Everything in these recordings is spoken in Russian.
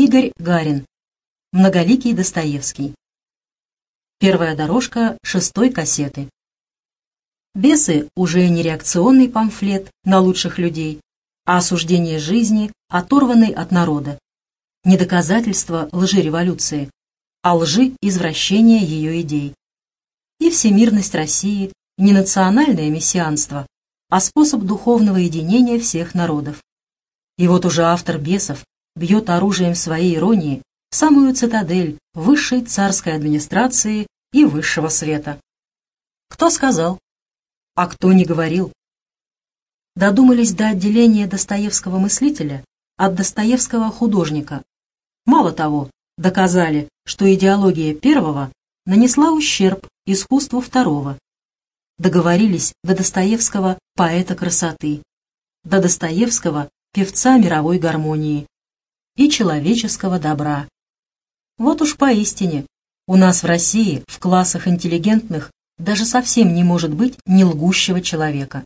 Игорь Гарин. Многоликий Достоевский. Первая дорожка шестой кассеты. «Бесы» уже не реакционный памфлет на лучших людей, а осуждение жизни, оторванной от народа. Не доказательство лжи революции, а лжи извращения ее идей. И всемирность России не национальное мессианство, а способ духовного единения всех народов. И вот уже автор «Бесов» бьет оружием своей иронии в самую цитадель высшей царской администрации и высшего света. Кто сказал? А кто не говорил? Додумались до отделения Достоевского мыслителя от Достоевского художника. Мало того, доказали, что идеология первого нанесла ущерб искусству второго. Договорились до Достоевского поэта красоты, до Достоевского певца мировой гармонии и человеческого добра. Вот уж поистине, у нас в России в классах интеллигентных даже совсем не может быть не лгущего человека.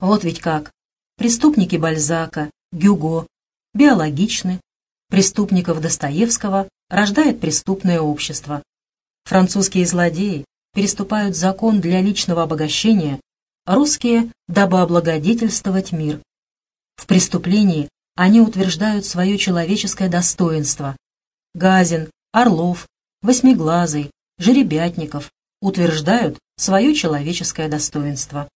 Вот ведь как. Преступники Бальзака, Гюго биологичны, преступников Достоевского рождает преступное общество. Французские злодеи переступают закон для личного обогащения, русские – дабы облагодетельствовать мир. В преступлении они утверждают свое человеческое достоинство. Газин, Орлов, Восьмиглазый, Жеребятников утверждают свое человеческое достоинство.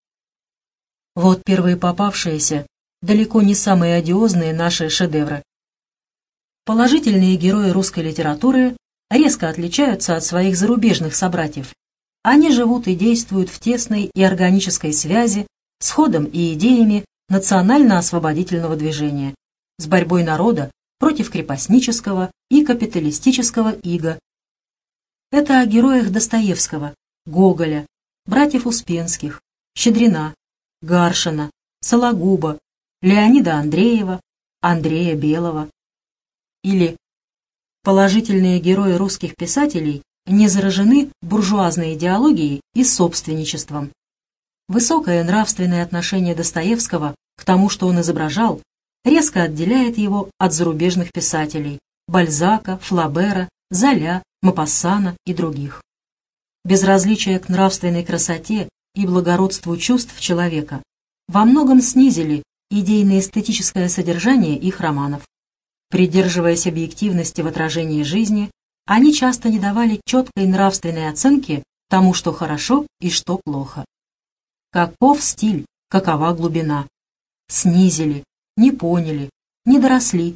Вот первые попавшиеся, далеко не самые одиозные наши шедевры. Положительные герои русской литературы резко отличаются от своих зарубежных собратьев. Они живут и действуют в тесной и органической связи с ходом и идеями национально-освободительного движения с борьбой народа против крепостнического и капиталистического ига. Это о героях Достоевского, Гоголя, братьев Успенских, Щедрина, Гаршина, Сологуба, Леонида Андреева, Андрея Белого. Или положительные герои русских писателей не заражены буржуазной идеологией и собственничеством. Высокое нравственное отношение Достоевского к тому, что он изображал, резко отделяет его от зарубежных писателей Бальзака, Флабера, Золя, Мапассана и других. Безразличие к нравственной красоте и благородству чувств человека во многом снизили идейно-эстетическое содержание их романов. Придерживаясь объективности в отражении жизни, они часто не давали четкой нравственной оценки тому, что хорошо и что плохо. Каков стиль, какова глубина? Снизили, не поняли, не доросли.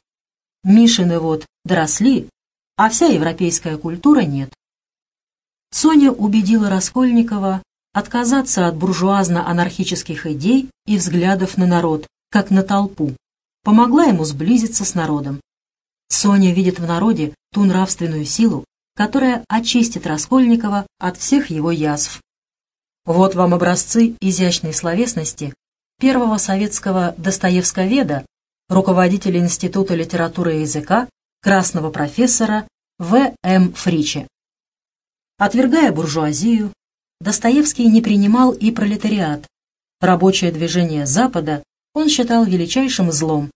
Мишины вот доросли, а вся европейская культура нет. Соня убедила Раскольникова отказаться от буржуазно-анархических идей и взглядов на народ, как на толпу, помогла ему сблизиться с народом. Соня видит в народе ту нравственную силу, которая очистит Раскольникова от всех его язв. Вот вам образцы изящной словесности первого советского достоевсковеда, руководителя Института литературы и языка, красного профессора В. М. Фриче. Отвергая буржуазию, Достоевский не принимал и пролетариат. Рабочее движение Запада он считал величайшим злом,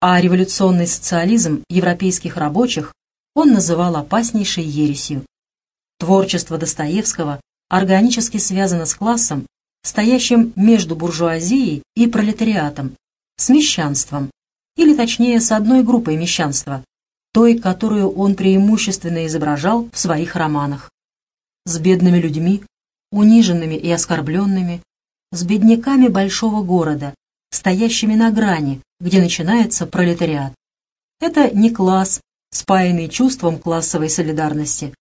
а революционный социализм европейских рабочих он называл опаснейшей ересью. Творчество Достоевского органически связано с классом, стоящим между буржуазией и пролетариатом, с мещанством, или точнее с одной группой мещанства, той, которую он преимущественно изображал в своих романах. С бедными людьми, униженными и оскорбленными, с бедняками большого города, стоящими на грани, где начинается пролетариат. Это не класс, спаянный чувством классовой солидарности,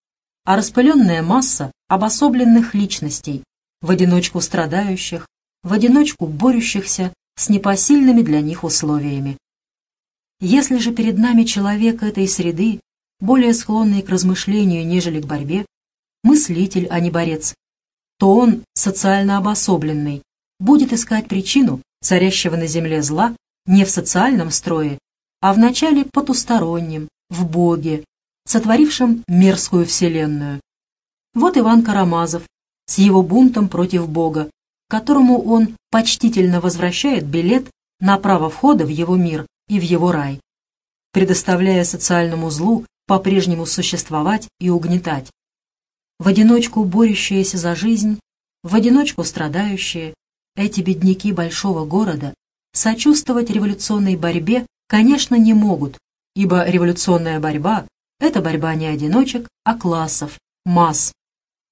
а распыленная масса обособленных личностей, в одиночку страдающих, в одиночку борющихся с непосильными для них условиями. Если же перед нами человек этой среды, более склонный к размышлению, нежели к борьбе, мыслитель, а не борец, то он, социально обособленный, будет искать причину царящего на земле зла не в социальном строе, а в начале потустороннем, в Боге, сотворившем мерзкую вселенную. Вот Иван Карамазов, с его бунтом против Бога, которому он почтительно возвращает билет на право входа в его мир и в его рай. предоставляя социальному злу по-прежнему существовать и угнетать. В одиночку борющиеся за жизнь, в одиночку страдающие, эти бедняки большого города сочувствовать революционной борьбе, конечно, не могут, ибо революционная борьба – это борьба не одиночек, а классов, масс.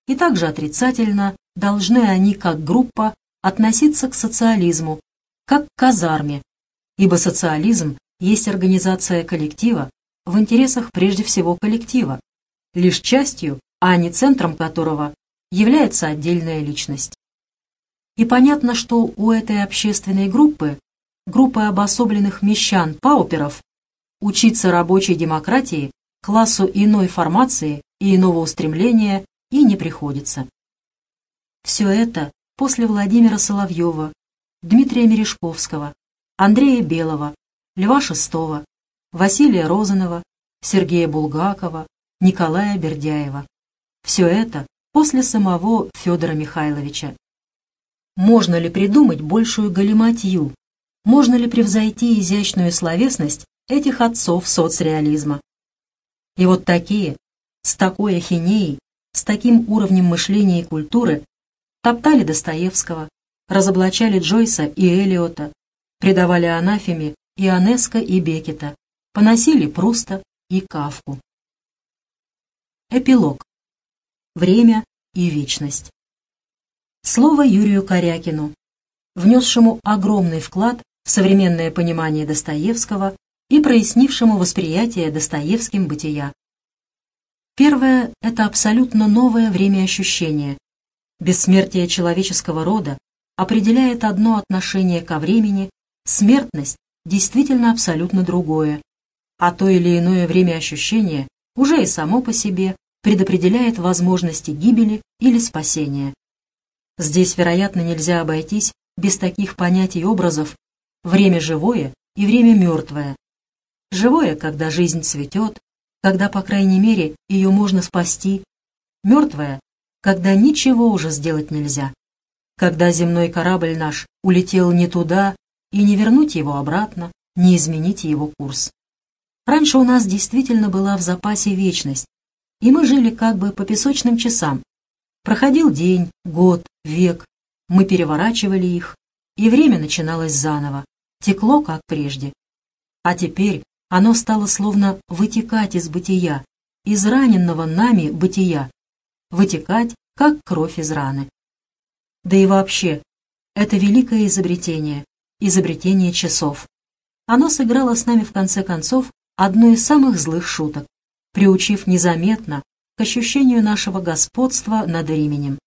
И также отрицательно должны они, как группа, относиться к социализму, как к казарме, ибо социализм есть организация коллектива в интересах прежде всего коллектива, лишь частью, а не центром которого является отдельная личность. И понятно, что у этой общественной группы, группы обособленных мещан-пауперов, учиться рабочей демократии, классу иной формации и иного устремления и не приходится. Все это после Владимира Соловьева, Дмитрия Мережковского, Андрея Белого, Льва Шестого, Василия Розанова, Сергея Булгакова, Николая Бердяева. Все это после самого Федора Михайловича. Можно ли придумать большую галиматью? Можно ли превзойти изящную словесность этих отцов соцреализма? И вот такие, с такой ахинеей, с таким уровнем мышления и культуры топтали Достоевского, разоблачали Джойса и Элиота, предавали анафеме Ионеско и Бекета, поносили Пруста и Кавку. Эпилог. Время и вечность. Слово Юрию Корякину, внесшему огромный вклад в современное понимание Достоевского и прояснившему восприятие Достоевским бытия. Первое – это абсолютно новое время ощущения, Бессмертие человеческого рода определяет одно отношение ко времени, смертность действительно абсолютно другое, а то или иное время ощущения уже и само по себе предопределяет возможности гибели или спасения. Здесь, вероятно, нельзя обойтись без таких понятий и образов «время живое» и «время мертвое». Живое, когда жизнь цветет, когда, по крайней мере, ее можно спасти. Мертвое, когда ничего уже сделать нельзя, когда земной корабль наш улетел не туда, и не вернуть его обратно, не изменить его курс. Раньше у нас действительно была в запасе вечность, и мы жили как бы по песочным часам. Проходил день, год, век, мы переворачивали их, и время начиналось заново, текло как прежде. А теперь оно стало словно вытекать из бытия, из раненного нами бытия, вытекать, как кровь из раны. Да и вообще, это великое изобретение, изобретение часов. Оно сыграло с нами в конце концов одну из самых злых шуток, приучив незаметно к ощущению нашего господства над временем.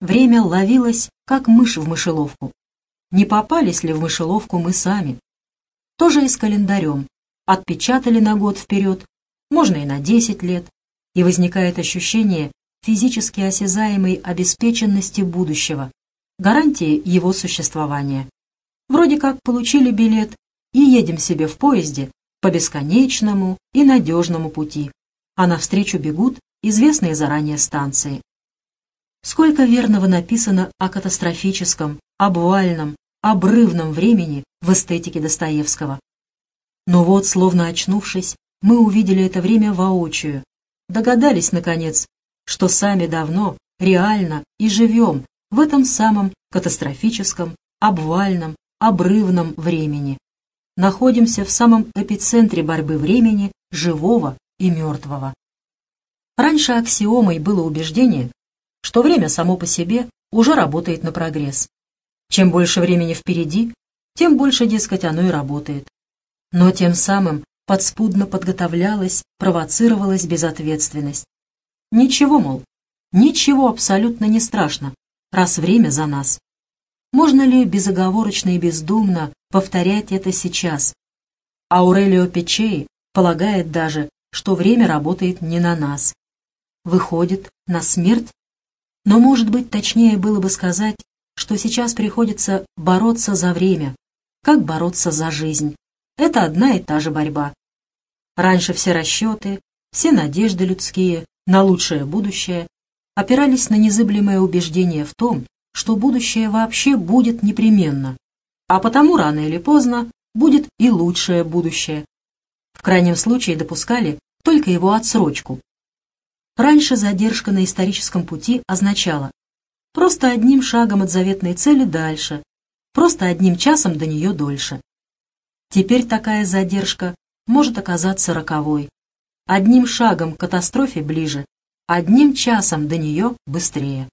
Время ловилось, как мышь в мышеловку. Не попались ли в мышеловку мы сами? Тоже и с календарем. Отпечатали на год вперед, можно и на 10 лет, и возникает ощущение физически осязаемой обеспеченности будущего, гарантии его существования. Вроде как получили билет и едем себе в поезде по бесконечному и надежному пути, а навстречу бегут известные заранее станции. Сколько верного написано о катастрофическом, обвальном, обрывном времени в эстетике Достоевского. Но вот, словно очнувшись, мы увидели это время воочию, догадались, наконец, что сами давно, реально и живем в этом самом катастрофическом, обвальном, обрывном времени. Находимся в самом эпицентре борьбы времени живого и мертвого. Раньше аксиомой было убеждение, что время само по себе уже работает на прогресс. Чем больше времени впереди, тем больше, дескать, оно и работает. Но тем самым подспудно подготовлялась, провоцировалась безответственность. Ничего, мол, ничего абсолютно не страшно, раз время за нас. Можно ли безоговорочно и бездумно повторять это сейчас? Аурелио Печей полагает даже, что время работает не на нас. Выходит, на смерть? Но, может быть, точнее было бы сказать, что сейчас приходится бороться за время, как бороться за жизнь. Это одна и та же борьба. Раньше все расчеты, все надежды людские на лучшее будущее опирались на незыблемое убеждение в том, что будущее вообще будет непременно, а потому рано или поздно будет и лучшее будущее. В крайнем случае допускали только его отсрочку. Раньше задержка на историческом пути означала просто одним шагом от заветной цели дальше, просто одним часом до нее дольше. Теперь такая задержка может оказаться роковой. Одним шагом к катастрофе ближе, одним часом до нее быстрее.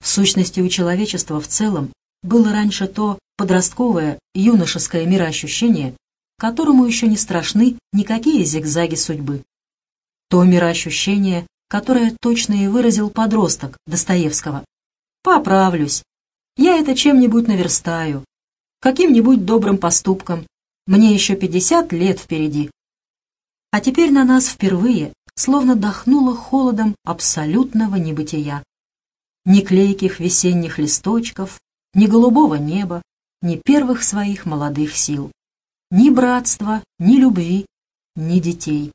В сущности, у человечества в целом было раньше то подростковое, юношеское мироощущение, которому еще не страшны никакие зигзаги судьбы. То мироощущение, которое точно и выразил подросток Достоевского. «Поправлюсь. Я это чем-нибудь наверстаю. Каким-нибудь добрым поступком. Мне еще пятьдесят лет впереди». А теперь на нас впервые словно дохнуло холодом абсолютного небытия. Ни клейких весенних листочков, ни голубого неба, ни первых своих молодых сил. Ни братства, ни любви, ни детей.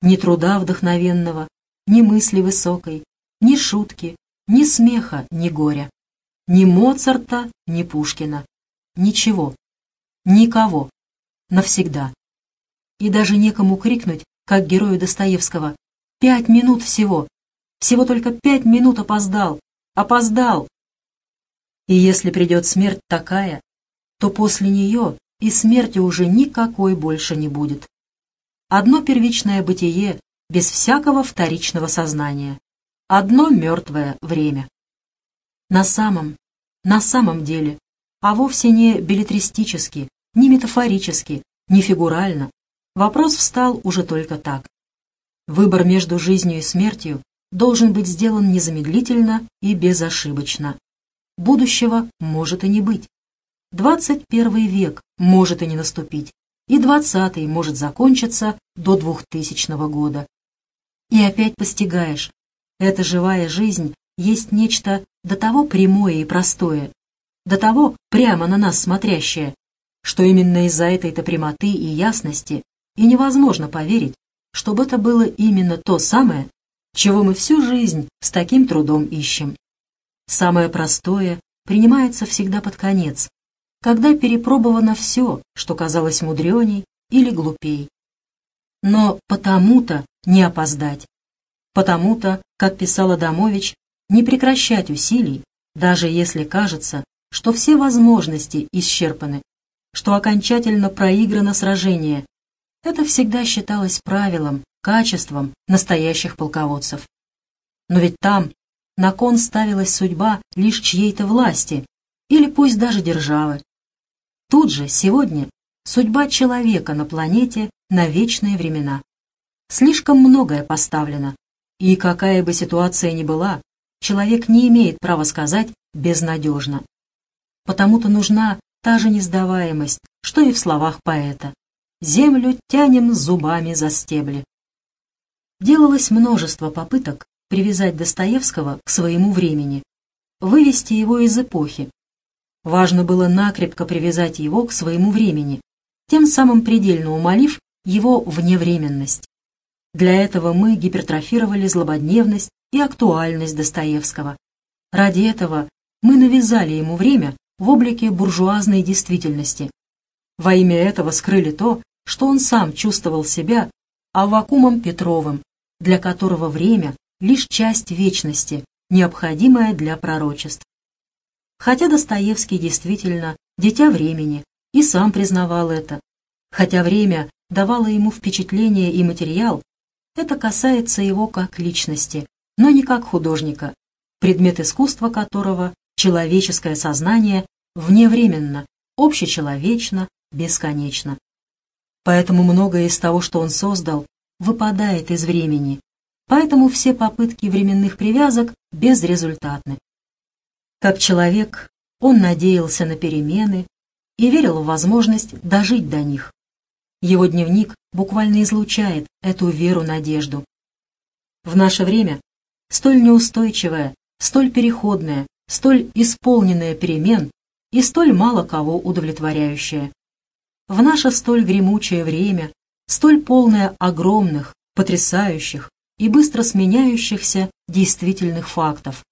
Ни труда вдохновенного, ни мысли высокой, ни шутки, ни смеха, ни горя. Ни Моцарта, ни Пушкина. Ничего. Никого. Навсегда. И даже некому крикнуть, как герою Достоевского, «Пять минут всего! Всего только пять минут опоздал! Опоздал!» И если придет смерть такая, то после нее и смерти уже никакой больше не будет. Одно первичное бытие без всякого вторичного сознания. Одно мертвое время. На самом, на самом деле, а вовсе не билетристически, не метафорически, не фигурально, вопрос встал уже только так. Выбор между жизнью и смертью должен быть сделан незамедлительно и безошибочно. Будущего может и не быть. 21 век может и не наступить, и 20 может закончиться до 2000 года. И опять постигаешь, эта живая жизнь есть нечто до того прямое и простое, до того прямо на нас смотрящее, что именно из-за этой-то прямоты и ясности и невозможно поверить, чтобы это было именно то самое, чего мы всю жизнь с таким трудом ищем. Самое простое принимается всегда под конец, когда перепробовано все, что казалось мудреней или глупей. Но потому-то не опоздать. Потому-то, как писал Адамович, не прекращать усилий, даже если кажется, что все возможности исчерпаны, что окончательно проиграно сражение. Это всегда считалось правилом, качеством настоящих полководцев. Но ведь там на кон ставилась судьба лишь чьей-то власти, или пусть даже державы. Тут же, сегодня, судьба человека на планете на вечные времена. Слишком многое поставлено, и какая бы ситуация ни была, человек не имеет права сказать «безнадежно». Потому-то нужна та же несдаваемость, что и в словах поэта. «Землю тянем зубами за стебли». Делалось множество попыток привязать Достоевского к своему времени, вывести его из эпохи, Важно было накрепко привязать его к своему времени, тем самым предельно умолив его вневременность. Для этого мы гипертрофировали злободневность и актуальность Достоевского. Ради этого мы навязали ему время в облике буржуазной действительности. Во имя этого скрыли то, что он сам чувствовал себя Аввакумом Петровым, для которого время — лишь часть вечности, необходимая для пророчеств. Хотя Достоевский действительно дитя времени и сам признавал это. Хотя время давало ему впечатление и материал, это касается его как личности, но не как художника, предмет искусства которого — человеческое сознание вневременно, общечеловечно, бесконечно. Поэтому многое из того, что он создал, выпадает из времени, поэтому все попытки временных привязок безрезультатны. Как человек, он надеялся на перемены и верил в возможность дожить до них. Его дневник буквально излучает эту веру-надежду. В наше время столь неустойчивое, столь переходное, столь исполненное перемен и столь мало кого удовлетворяющее. В наше столь гремучее время, столь полное огромных, потрясающих и быстро сменяющихся действительных фактов,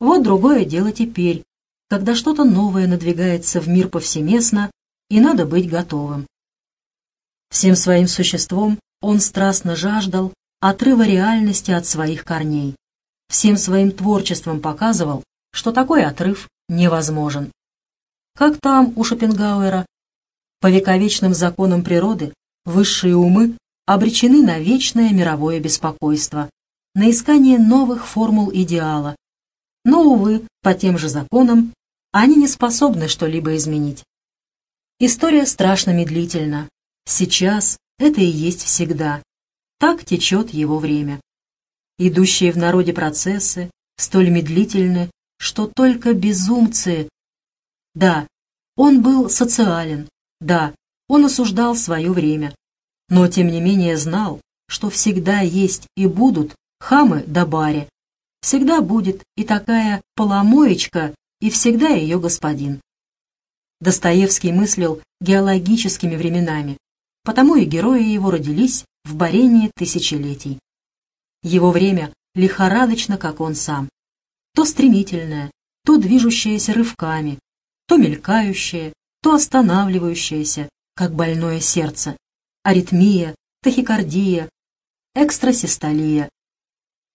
вот другое дело теперь, когда что-то новое надвигается в мир повсеместно, и надо быть готовым. Всем своим существом он страстно жаждал отрыва реальности от своих корней. Всем своим творчеством показывал, что такой отрыв невозможен. Как там у Шопенгауэра? По вековечным законам природы высшие умы обречены на вечное мировое беспокойство, на искание новых формул идеала. Но, увы, по тем же законам они не способны что-либо изменить. История страшно медлительна. Сейчас это и есть всегда. Так течет его время. Идущие в народе процессы столь медлительны, что только безумцы. Да, он был социален, да, он осуждал свое время, но тем не менее знал, что всегда есть и будут хамы да баре, всегда будет и такая поломоечка, и всегда ее господин. Достоевский мыслил геологическими временами, потому и герои его родились в барении тысячелетий. Его время лихорадочно, как он сам, то стремительное, то движущееся рывками, то мелькающее, то останавливающееся, как больное сердце, аритмия, тахикардия, экстрасистолия.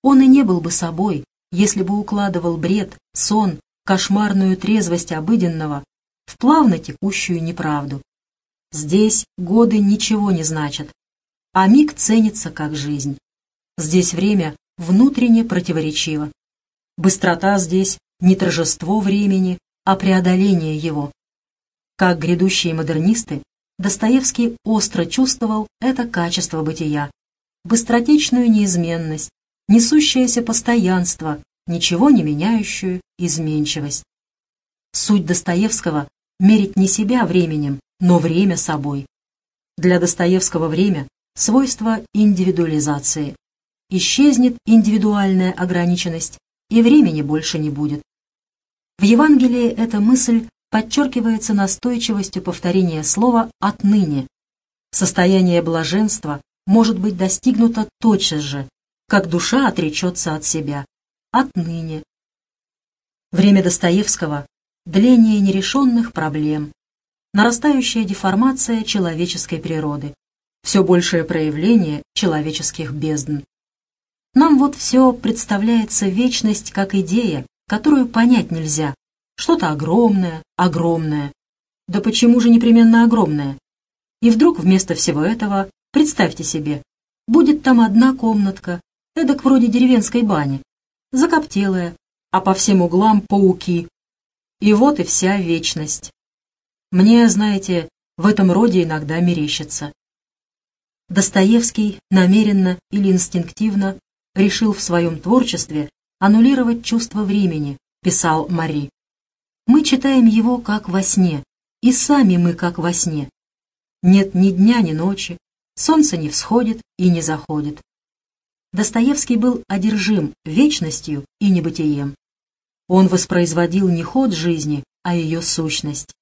Он и не был бы собой, если бы укладывал бред, сон, кошмарную трезвость обыденного в плавно текущую неправду. Здесь годы ничего не значат, а миг ценится как жизнь. Здесь время внутренне противоречиво. Быстрота здесь не торжество времени, а преодоление его. Как грядущие модернисты, Достоевский остро чувствовал это качество бытия, быстротечную неизменность, несущееся постоянство, ничего не меняющую изменчивость. Суть Достоевского — мерить не себя временем, но время собой. Для Достоевского время — свойство индивидуализации. Исчезнет индивидуальная ограниченность, и времени больше не будет. В Евангелии эта мысль подчеркивается настойчивостью повторения слова «отныне». Состояние блаженства может быть достигнуто тотчас же, как душа отречется от себя. Отныне. Время Достоевского – дление нерешенных проблем, нарастающая деформация человеческой природы, все большее проявление человеческих бездн. Нам вот все представляется вечность как идея, которую понять нельзя. Что-то огромное, огромное. Да почему же непременно огромное? И вдруг вместо всего этого, представьте себе, будет там одна комнатка, эдак вроде деревенской бани, закоптелая, а по всем углам пауки. И вот и вся вечность. Мне, знаете, в этом роде иногда мерещится. Достоевский намеренно или инстинктивно решил в своем творчестве аннулировать чувство времени, писал Мари. Мы читаем его как во сне, и сами мы как во сне. Нет ни дня, ни ночи, солнце не всходит и не заходит. Достоевский был одержим вечностью и небытием. Он воспроизводил не ход жизни, а ее сущность.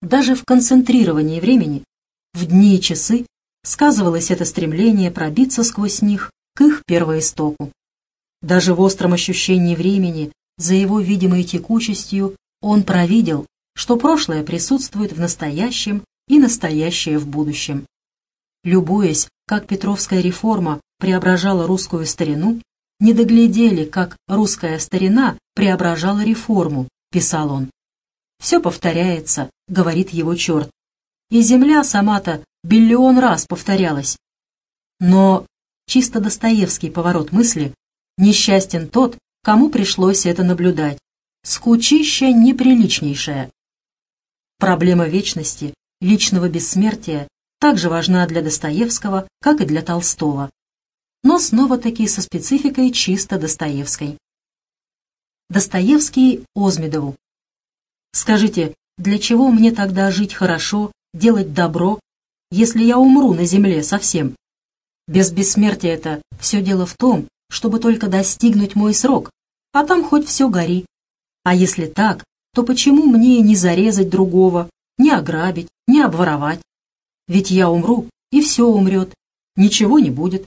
Даже в концентрировании времени, в дни и часы, сказывалось это стремление пробиться сквозь них к их первоистоку. Даже в остром ощущении времени, за его видимой текучестью, он провидел, что прошлое присутствует в настоящем и настоящее в будущем. Любуясь, как Петровская реформа преображала русскую старину, не доглядели, как русская старина преображала реформу, писал он. «Все повторяется», — говорит его черт. И земля сама-то биллион раз повторялась. Но чисто Достоевский поворот мысли Несчастен тот, кому пришлось это наблюдать. Скучища неприличнейшая. Проблема вечности, личного бессмертия также важна для Достоевского, как и для Толстого. Но снова-таки со спецификой чисто Достоевской. Достоевский Озмедову. Скажите, для чего мне тогда жить хорошо, делать добро, если я умру на земле совсем? Без бессмертия это все дело в том, чтобы только достигнуть мой срок, а там хоть все гори. А если так, то почему мне не зарезать другого, не ограбить, не обворовать? Ведь я умру, и все умрет, ничего не будет.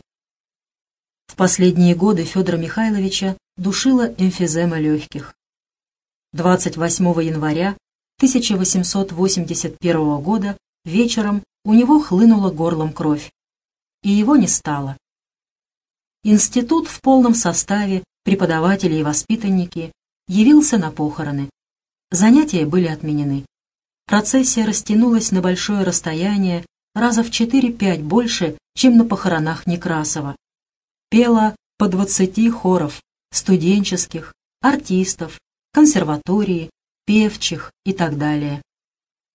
В последние годы Федора Михайловича душила эмфизема легких. 28 января 1881 года вечером у него хлынула горлом кровь, и его не стало. Институт в полном составе, преподаватели и воспитанники, явился на похороны. Занятия были отменены. Процессия растянулась на большое расстояние, раза в 4-5 больше, чем на похоронах Некрасова. Пела по 20 хоров, студенческих, артистов, консерватории, певчих и так далее.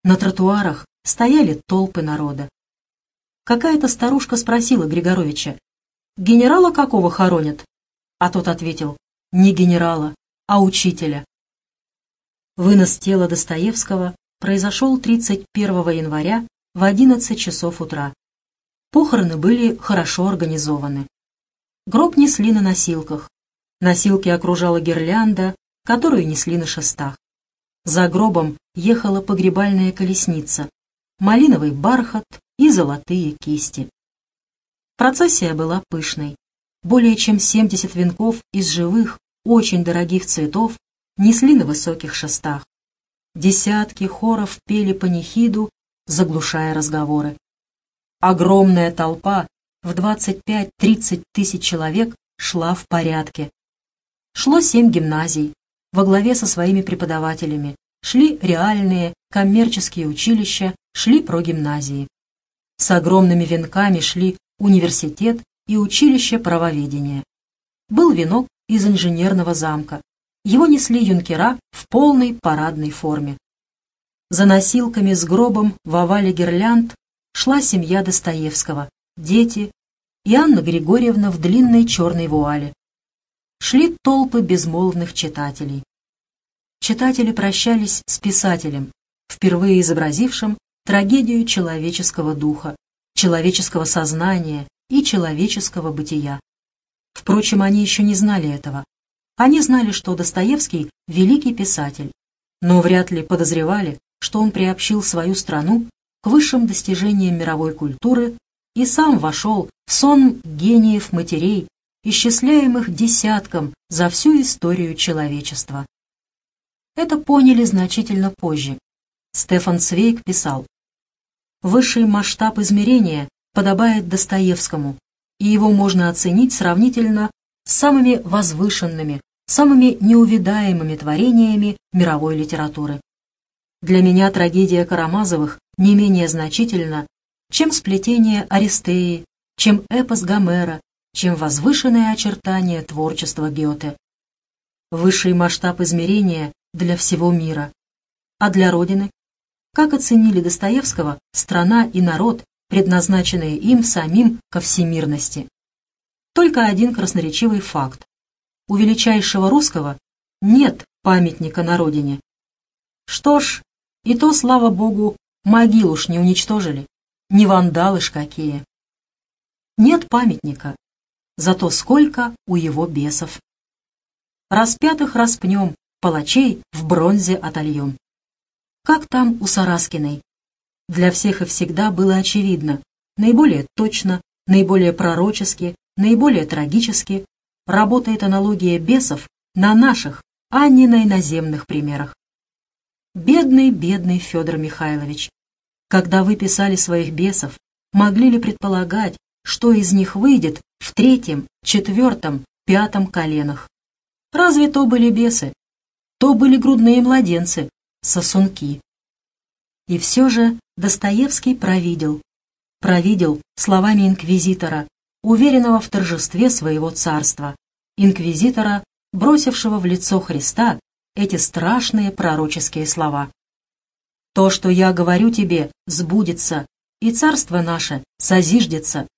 На тротуарах стояли толпы народа. Какая-то старушка спросила Григоровича, «Генерала какого хоронят?» А тот ответил, «Не генерала, а учителя». Вынос тела Достоевского произошел 31 января в 11 часов утра. Похороны были хорошо организованы. Гроб несли на носилках. Носилки окружала гирлянда, которую несли на шестах. За гробом ехала погребальная колесница, малиновый бархат и золотые кисти. Процессия была пышной. Более чем 70 венков из живых, очень дорогих цветов несли на высоких шестах. Десятки хоров пели панихиду, заглушая разговоры. Огромная толпа в 25-30 тысяч человек шла в порядке. Шло семь гимназий, во главе со своими преподавателями, шли реальные коммерческие училища, шли прогимназии. С огромными венками шли университет и училище правоведения. Был венок из инженерного замка. Его несли юнкера в полной парадной форме. За носилками с гробом в овале гирлянд шла семья Достоевского, дети и Анна Григорьевна в длинной черной вуале. Шли толпы безмолвных читателей. Читатели прощались с писателем, впервые изобразившим трагедию человеческого духа, человеческого сознания и человеческого бытия. Впрочем, они еще не знали этого. Они знали, что Достоевский — великий писатель, но вряд ли подозревали, что он приобщил свою страну к высшим достижениям мировой культуры и сам вошел в сон гениев матерей, исчисляемых десятком за всю историю человечества. Это поняли значительно позже. Стефан Цвейк писал, Высший масштаб измерения подобает Достоевскому, и его можно оценить сравнительно с самыми возвышенными, самыми неувидаемыми творениями мировой литературы. Для меня трагедия Карамазовых не менее значительна, чем сплетение Аристеи, чем эпос Гомера, чем возвышенное очертание творчества Гёте. Высший масштаб измерения для всего мира. А для Родины как оценили Достоевского страна и народ, предназначенные им самим ко всемирности. Только один красноречивый факт. У величайшего русского нет памятника на родине. Что ж, и то, слава богу, могил уж не уничтожили, не вандалы ж какие. Нет памятника, зато сколько у его бесов. Распятых распнем, палачей в бронзе отольем как там у Сараскиной. Для всех и всегда было очевидно, наиболее точно, наиболее пророчески, наиболее трагически работает аналогия бесов на наших, а не на иноземных примерах. Бедный, бедный Федор Михайлович. Когда вы писали своих бесов, могли ли предполагать, что из них выйдет в третьем, четвертом, пятом коленах? Разве то были бесы? То были грудные младенцы, сосунки. И все же Достоевский провидел. Провидел словами инквизитора, уверенного в торжестве своего царства. Инквизитора, бросившего в лицо Христа эти страшные пророческие слова. «То, что я говорю тебе, сбудется, и царство наше созиждется.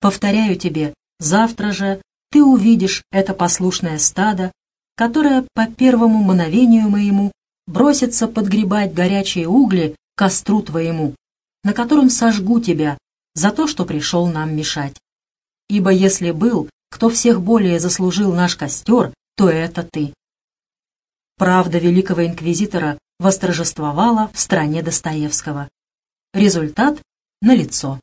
Повторяю тебе, завтра же ты увидишь это послушное стадо, которое по первому мановению моему бросится подгребать горячие угли костру твоему, на котором сожгу тебя за то, что пришел нам мешать. Ибо если был, кто всех более заслужил наш костер, то это ты. Правда великого инквизитора восторжествовала в стране Достоевского. Результат налицо.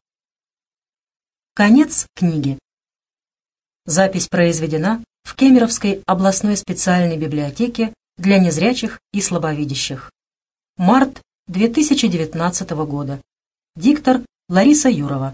Конец книги. Запись произведена в Кемеровской областной специальной библиотеке для незрячих и слабовидящих. Март 2019 года. Диктор Лариса Юрова